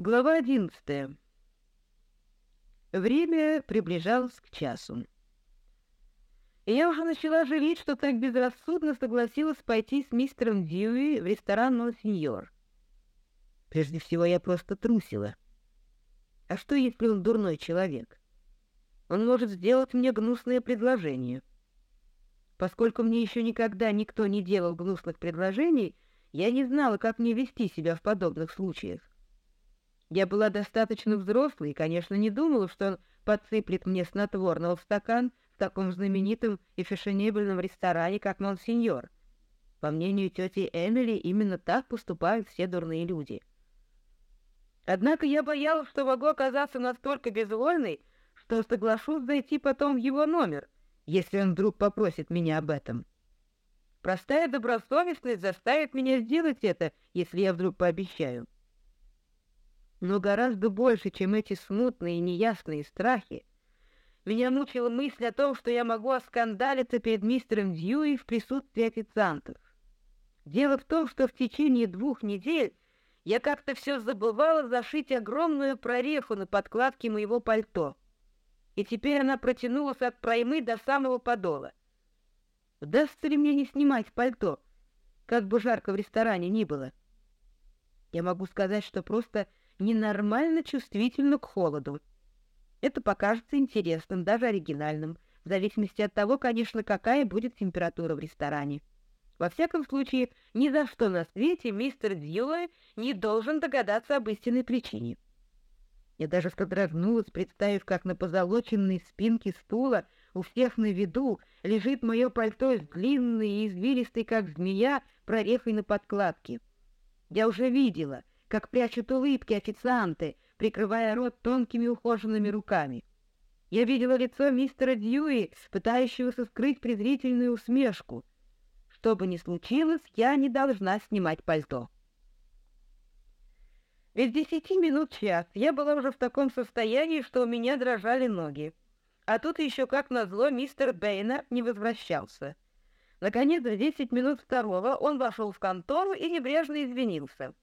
Глава одиннадцатая. Время приближалось к часу. И я уже начала жалеть, что так безрассудно согласилась пойти с мистером Дьюи в ресторан «Монсеньор». Прежде всего, я просто трусила. А что, если он дурной человек? Он может сделать мне гнусное предложение. Поскольку мне еще никогда никто не делал гнусных предложений, я не знала, как мне вести себя в подобных случаях. Я была достаточно взрослой и, конечно, не думала, что он подсыплет мне снотворного в стакан в таком знаменитом и фешенебельном ресторане, как «Монсеньор». По мнению тети Эмили, именно так поступают все дурные люди. Однако я боялась, что могу оказаться настолько безвольной, что соглашусь зайти потом в его номер, если он вдруг попросит меня об этом. Простая добросовестность заставит меня сделать это, если я вдруг пообещаю. Но гораздо больше, чем эти смутные и неясные страхи, меня мучила мысль о том, что я могу оскандалиться перед мистером Дьюи в присутствии официантов. Дело в том, что в течение двух недель я как-то все забывала зашить огромную прореху на подкладке моего пальто, и теперь она протянулась от проймы до самого подола. Удастся ли мне не снимать пальто, как бы жарко в ресторане ни было? Я могу сказать, что просто ненормально чувствительна к холоду. Это покажется интересным, даже оригинальным, в зависимости от того, конечно, какая будет температура в ресторане. Во всяком случае, ни за что на свете мистер Дьюэ не должен догадаться об истинной причине. Я даже содрогнулась, представив, как на позолоченной спинке стула у всех на виду лежит мое пальто с длинной и извилистой, как змея, прорехой на подкладке. Я уже видела, как прячут улыбки официанты, прикрывая рот тонкими ухоженными руками. Я видела лицо мистера Дьюи, пытающегося скрыть презрительную усмешку. Что бы ни случилось, я не должна снимать пальто. Без десяти минут час я была уже в таком состоянии, что у меня дрожали ноги. А тут еще, как назло, мистер Бейнер не возвращался. Наконец, в десять минут второго он вошел в контору и небрежно извинился —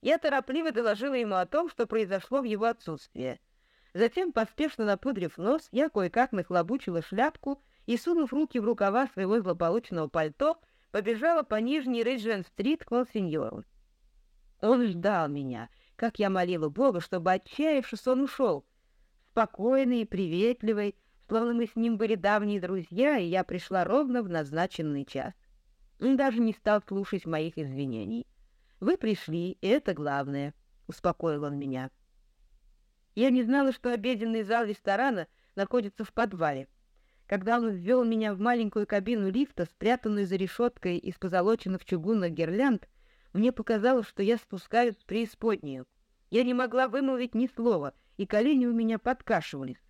я торопливо доложила ему о том, что произошло в его отсутствие. Затем, поспешно напудрив нос, я кое-как нахлобучила шляпку и, сунув руки в рукава своего злополучного пальто, побежала по нижней Риджен-стрит к Монсеньору. Он ждал меня, как я молила Бога, чтобы, отчаявшись, он ушел. Спокойный и приветливый, словно мы с ним были давние друзья, и я пришла ровно в назначенный час. Он даже не стал слушать моих извинений. Вы пришли, и это главное, — успокоил он меня. Я не знала, что обеденный зал ресторана находится в подвале. Когда он ввел меня в маленькую кабину лифта, спрятанную за решеткой из позолоченных чугунных гирлянд, мне показалось, что я спускаюсь в преисподнюю. Я не могла вымолвить ни слова, и колени у меня подкашивались.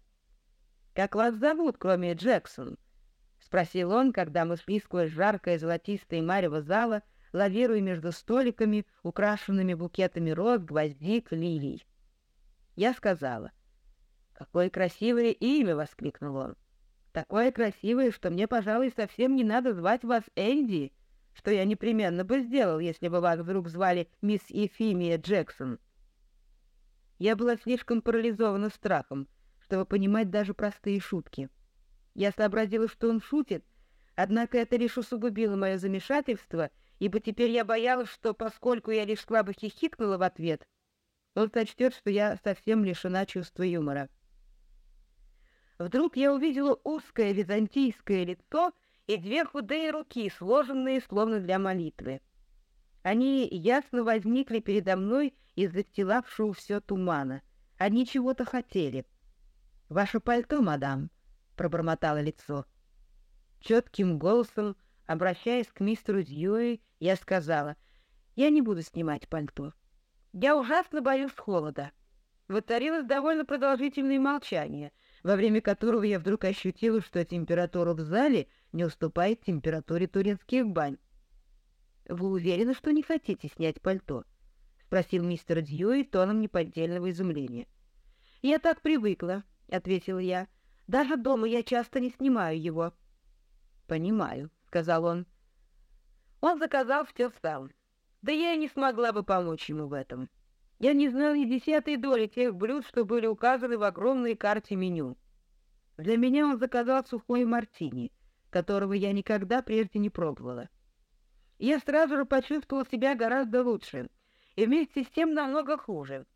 «Как вас зовут, кроме Джексон?» — спросил он, когда мы сквозь жаркое золотистое марево зала — лавируя между столиками, украшенными букетами роз, гвоздик, лилий. Я сказала. «Какое красивое имя!» — воскликнул он. «Такое красивое, что мне, пожалуй, совсем не надо звать вас Энди, что я непременно бы сделал, если бы вас вдруг звали мисс Ефимия Джексон». Я была слишком парализована страхом, чтобы понимать даже простые шутки. Я сообразила, что он шутит, однако это лишь усугубило мое замешательство — ибо теперь я боялась, что, поскольку я лишь слабо хихикнула в ответ, он сочтет, что я совсем лишена чувства юмора. Вдруг я увидела узкое византийское лицо и две худые руки, сложенные словно для молитвы. Они ясно возникли передо мной из застилавшего все тумана. Они чего-то хотели. «Ваше пальто, мадам», — пробормотало лицо. Четким голосом Обращаясь к мистеру Дьюи, я сказала, «Я не буду снимать пальто. Я ужасно боюсь холода». Воцарилось довольно продолжительное молчание, во время которого я вдруг ощутила, что температура в зале не уступает температуре турецких бань. «Вы уверены, что не хотите снять пальто?» — спросил мистер Дьюи тоном неподдельного изумления. «Я так привыкла», — ответила я. «Даже дома я часто не снимаю его». «Понимаю», сказал он. Он заказал все сам. Да я и не смогла бы помочь ему в этом. Я не знал ни десятой доли тех блюд, что были указаны в огромной карте меню. Для меня он заказал сухой мартини, которого я никогда прежде не пробовала. Я сразу же почувствовал себя гораздо лучше, и вместе с тем намного хуже.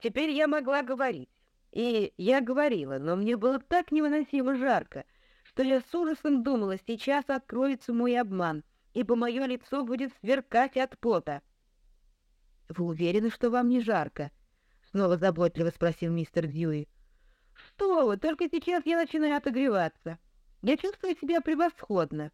Теперь я могла говорить. И я говорила, но мне было так невыносимо жарко, что я с ужасом думала, сейчас откроется мой обман, ибо мое лицо будет сверкать от пота. «Вы уверены, что вам не жарко?» — снова заботливо спросил мистер Дьюи. «Что вы, только сейчас я начинаю отогреваться. Я чувствую себя превосходно».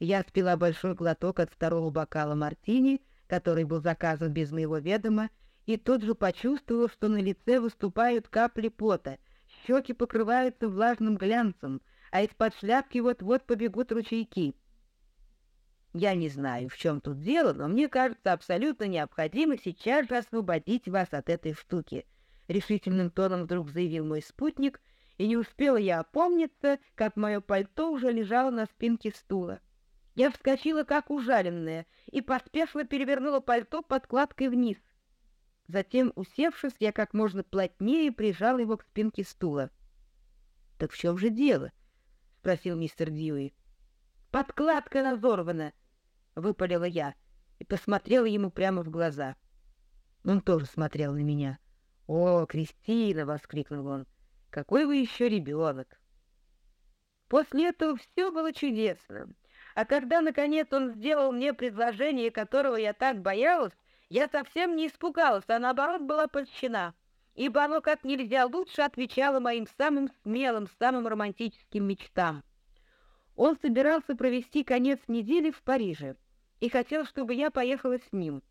Я спила большой глоток от второго бокала мартини, который был заказан без моего ведома, и тут же почувствовала, что на лице выступают капли пота, щеки покрываются влажным глянцем, а из-под шляпки вот-вот побегут ручейки. Я не знаю, в чем тут дело, но мне кажется абсолютно необходимо сейчас же освободить вас от этой штуки. Решительным тоном вдруг заявил мой спутник, и не успела я опомниться, как мое пальто уже лежало на спинке стула. Я вскочила, как ужаленная, и поспешно перевернула пальто подкладкой вниз. Затем, усевшись, я как можно плотнее прижала его к спинке стула. — Так в чем же дело? — спросил мистер Дьюи. — Подкладка разорвана, — выпалила я и посмотрела ему прямо в глаза. Он тоже смотрел на меня. «О, Кристина!» — воскликнул он. «Какой вы еще ребенок!» После этого все было чудесно. А когда, наконец, он сделал мне предложение, которого я так боялась, я совсем не испугалась, а наоборот была польщена, ибо оно как нельзя лучше отвечало моим самым смелым, самым романтическим мечтам. Он собирался провести конец недели в Париже и хотел, чтобы я поехала с ним.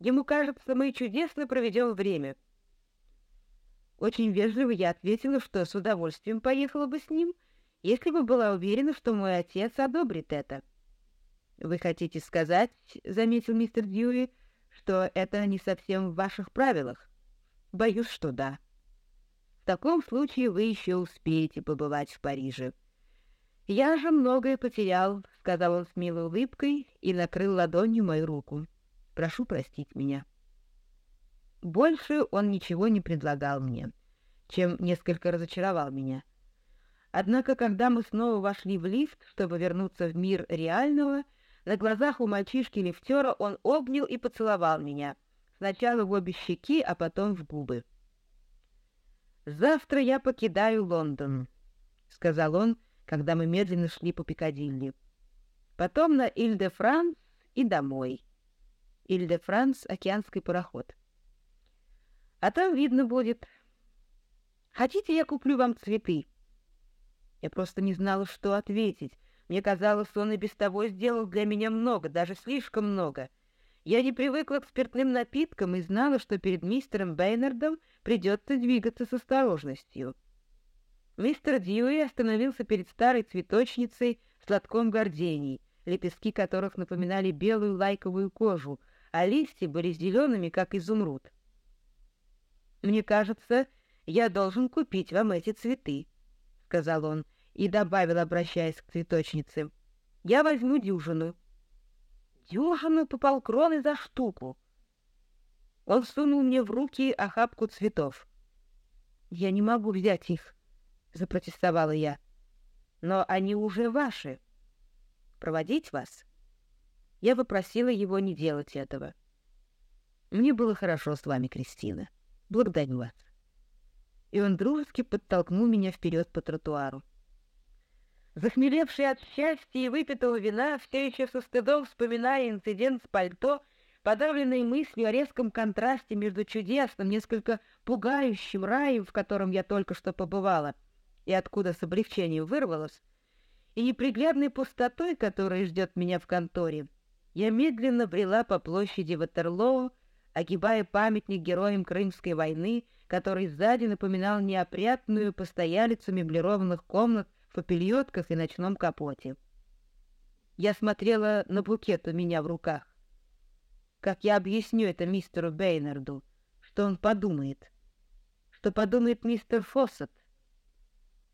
Ему кажется, мы чудесно проведем время. Очень вежливо я ответила, что с удовольствием поехала бы с ним, если бы была уверена, что мой отец одобрит это. «Вы хотите сказать, — заметил мистер Дьюи, — что это не совсем в ваших правилах? Боюсь, что да. В таком случае вы еще успеете побывать в Париже. Я же многое потерял, сказал он с милой улыбкой и накрыл ладонью мою руку. Прошу простить меня. Больше он ничего не предлагал мне, чем несколько разочаровал меня. Однако, когда мы снова вошли в лифт, чтобы вернуться в мир реального, на глазах у мальчишки-лифтера он обнял и поцеловал меня. Сначала в обе щеки, а потом в губы. «Завтра я покидаю Лондон», — сказал он, когда мы медленно шли по Пикадилли. «Потом на Иль-де-Франс и домой». Иль-де-Франс — океанский пароход. «А там видно будет. Хотите, я куплю вам цветы?» Я просто не знала, что ответить. Мне казалось, он и без того сделал для меня много, даже слишком много. Я не привыкла к спиртным напиткам и знала, что перед мистером Бейнардом придется двигаться с осторожностью. Мистер Дьюи остановился перед старой цветочницей с лотком гордений, лепестки которых напоминали белую лайковую кожу, а листья были зелеными, как изумруд. «Мне кажется, я должен купить вам эти цветы», — сказал он, — и добавил, обращаясь к цветочнице, «Я возьму дюжину». «Дюжину по полкроны за штуку». Он сунул мне в руки охапку цветов. «Я не могу взять их», — запротестовала я. «Но они уже ваши. Проводить вас?» Я попросила его не делать этого. «Мне было хорошо с вами, Кристина. Благодарю вас». И он дружески подтолкнул меня вперед по тротуару. Захмелевший от счастья и выпитого вина, все еще со стыдом вспоминая инцидент с пальто, подавленный мыслью о резком контрасте между чудесным, несколько пугающим раем, в котором я только что побывала, и откуда с облегчением вырвалась, и неприглядной пустотой, которая ждет меня в конторе, я медленно брела по площади Ватерлоу, огибая памятник героям Крымской войны, который сзади напоминал неопрятную постоялицу меблированных комнат папильотках и ночном капоте. Я смотрела на букет у меня в руках. Как я объясню это мистеру Бейнарду? Что он подумает? Что подумает мистер Фоссет?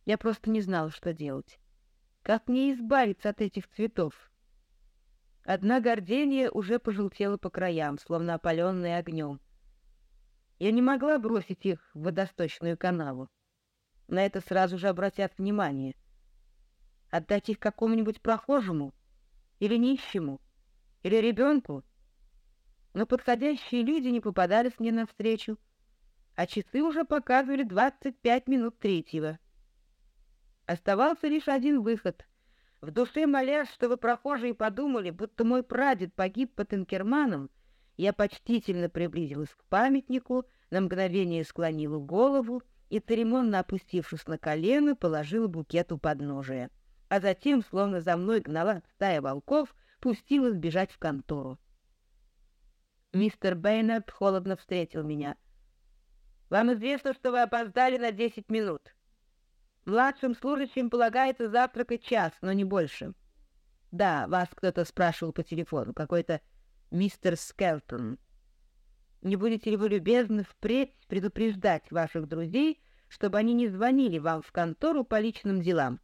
Я просто не знала, что делать. Как мне избавиться от этих цветов? Одна гордения уже пожелтела по краям, словно опаленная огнем. Я не могла бросить их в водосточную канаву. На это сразу же обратят внимание. Отдать их какому-нибудь прохожему или нищему, или ребенку. Но подходящие люди не попадались мне навстречу, а часы уже показывали 25 минут третьего. Оставался лишь один выход. В душе молясь, чтобы прохожие подумали, будто мой прадед погиб под Инкерманом, я почтительно приблизилась к памятнику, на мгновение склонила голову и, церемонно опустившись на колено, положила букет у подножия. А затем, словно за мной гнала стая волков, пустилась бежать в контору. Мистер Бейнард холодно встретил меня. «Вам известно, что вы опоздали на десять минут. Младшим служащим полагается завтракать час, но не больше. Да, вас кто-то спрашивал по телефону, какой-то мистер Скелтон. Не будете ли вы любезны впредь предупреждать ваших друзей, чтобы они не звонили вам в контору по личным делам?